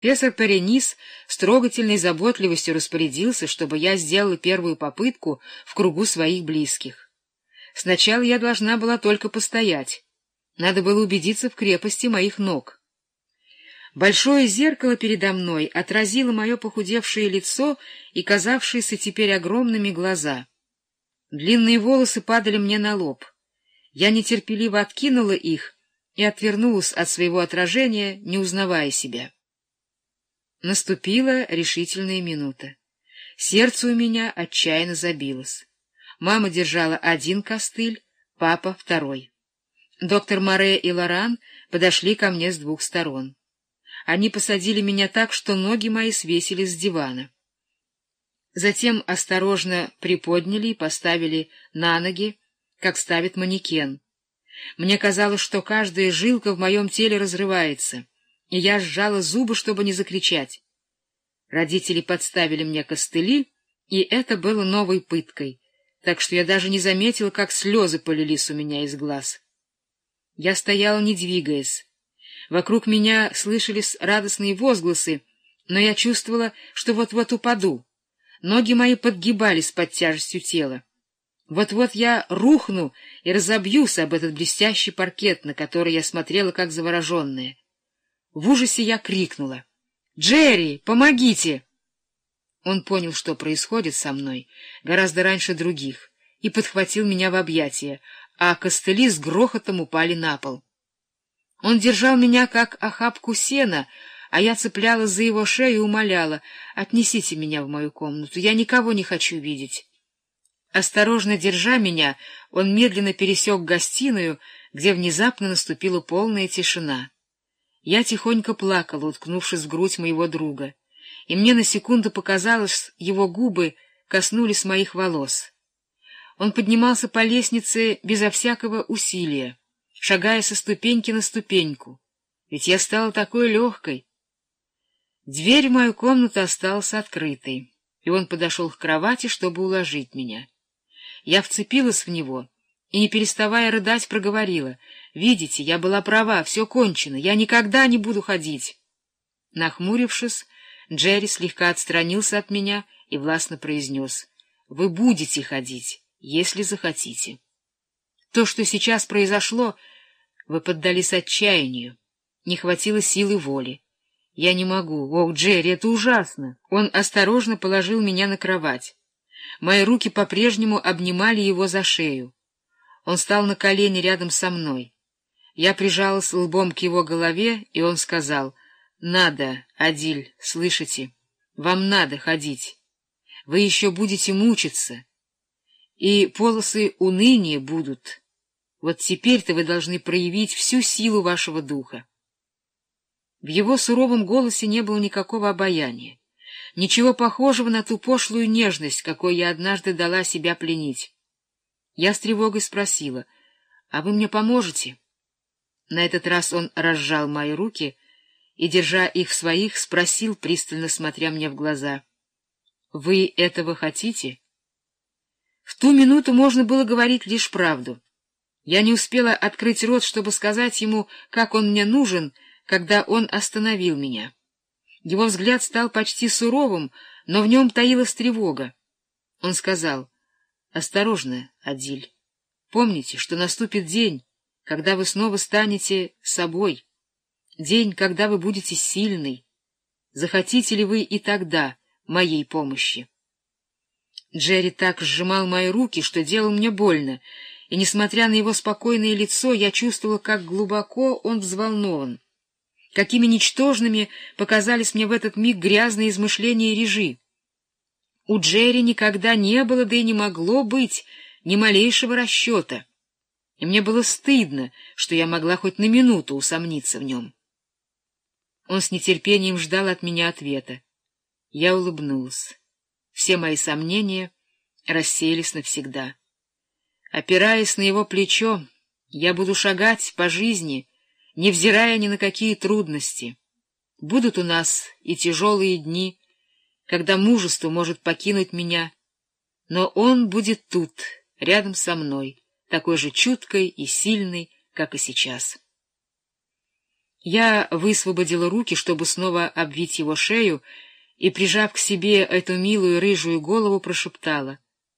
Профессор Перенис с трогательной заботливостью распорядился, чтобы я сделала первую попытку в кругу своих близких. Сначала я должна была только постоять. Надо было убедиться в крепости моих ног. Большое зеркало передо мной отразило мое похудевшее лицо и казавшиеся теперь огромными глаза. Длинные волосы падали мне на лоб. Я нетерпеливо откинула их и отвернулась от своего отражения, не узнавая себя. Наступила решительная минута. Сердце у меня отчаянно забилось. Мама держала один костыль, папа — второй. Доктор Море и Лоран подошли ко мне с двух сторон. Они посадили меня так, что ноги мои свесились с дивана. Затем осторожно приподняли и поставили на ноги, как ставит манекен. Мне казалось, что каждая жилка в моем теле разрывается — и я сжала зубы, чтобы не закричать. Родители подставили мне костыли, и это было новой пыткой, так что я даже не заметила, как слезы полились у меня из глаз. Я стояла, не двигаясь. Вокруг меня слышались радостные возгласы, но я чувствовала, что вот-вот упаду. Ноги мои подгибались под тяжестью тела. Вот-вот я рухну и разобьюсь об этот блестящий паркет, на который я смотрела как завороженная. В ужасе я крикнула. «Джерри, помогите!» Он понял, что происходит со мной, гораздо раньше других, и подхватил меня в объятия, а костыли с грохотом упали на пол. Он держал меня, как охапку сена, а я цеплялась за его шею и умоляла, «Отнесите меня в мою комнату, я никого не хочу видеть». Осторожно держа меня, он медленно пересек гостиную, где внезапно наступила полная тишина. Я тихонько плакала, уткнувшись в грудь моего друга, и мне на секунду показалось, его губы коснулись моих волос. Он поднимался по лестнице безо всякого усилия, шагая со ступеньки на ступеньку, ведь я стала такой легкой. Дверь в мою комнату осталась открытой, и он подошел к кровати, чтобы уложить меня. Я вцепилась в него — и, не переставая рыдать, проговорила. «Видите, я была права, все кончено, я никогда не буду ходить». Нахмурившись, Джерри слегка отстранился от меня и властно произнес. «Вы будете ходить, если захотите». То, что сейчас произошло, вы поддались отчаянию, не хватило силы воли. Я не могу. Ох, Джерри, это ужасно. Он осторожно положил меня на кровать. Мои руки по-прежнему обнимали его за шею. Он стал на колени рядом со мной. Я прижалась лбом к его голове, и он сказал, «Надо, Адиль, слышите? Вам надо ходить. Вы еще будете мучиться, и полосы уныния будут. Вот теперь-то вы должны проявить всю силу вашего духа». В его суровом голосе не было никакого обаяния, ничего похожего на ту пошлую нежность, какой я однажды дала себя пленить. Я с тревогой спросила, «А вы мне поможете?» На этот раз он разжал мои руки и, держа их в своих, спросил, пристально смотря мне в глаза, «Вы этого хотите?» В ту минуту можно было говорить лишь правду. Я не успела открыть рот, чтобы сказать ему, как он мне нужен, когда он остановил меня. Его взгляд стал почти суровым, но в нем таилась тревога. Он сказал, Осторожно, Адиль. Помните, что наступит день, когда вы снова станете собой, день, когда вы будете сильной. Захотите ли вы и тогда моей помощи? Джерри так сжимал мои руки, что делал мне больно, и, несмотря на его спокойное лицо, я чувствовала, как глубоко он взволнован. Какими ничтожными показались мне в этот миг грязные измышления Режи. У Джерри никогда не было, да и не могло быть ни малейшего расчета, и мне было стыдно, что я могла хоть на минуту усомниться в нем. Он с нетерпением ждал от меня ответа. Я улыбнулась. Все мои сомнения рассеялись навсегда. Опираясь на его плечо, я буду шагать по жизни, невзирая ни на какие трудности. Будут у нас и тяжелые дни, когда мужество может покинуть меня, но он будет тут, рядом со мной, такой же чуткой и сильной, как и сейчас. Я высвободила руки, чтобы снова обвить его шею, и, прижав к себе эту милую рыжую голову, прошептала —